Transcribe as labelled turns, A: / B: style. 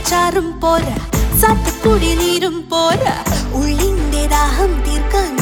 A: അച്ചാറും പോരാ സത്തക്കുടി നീരും പോരാ. ഉള്ളിന്റെ ദാഹം തീർക്കാൻ